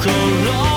心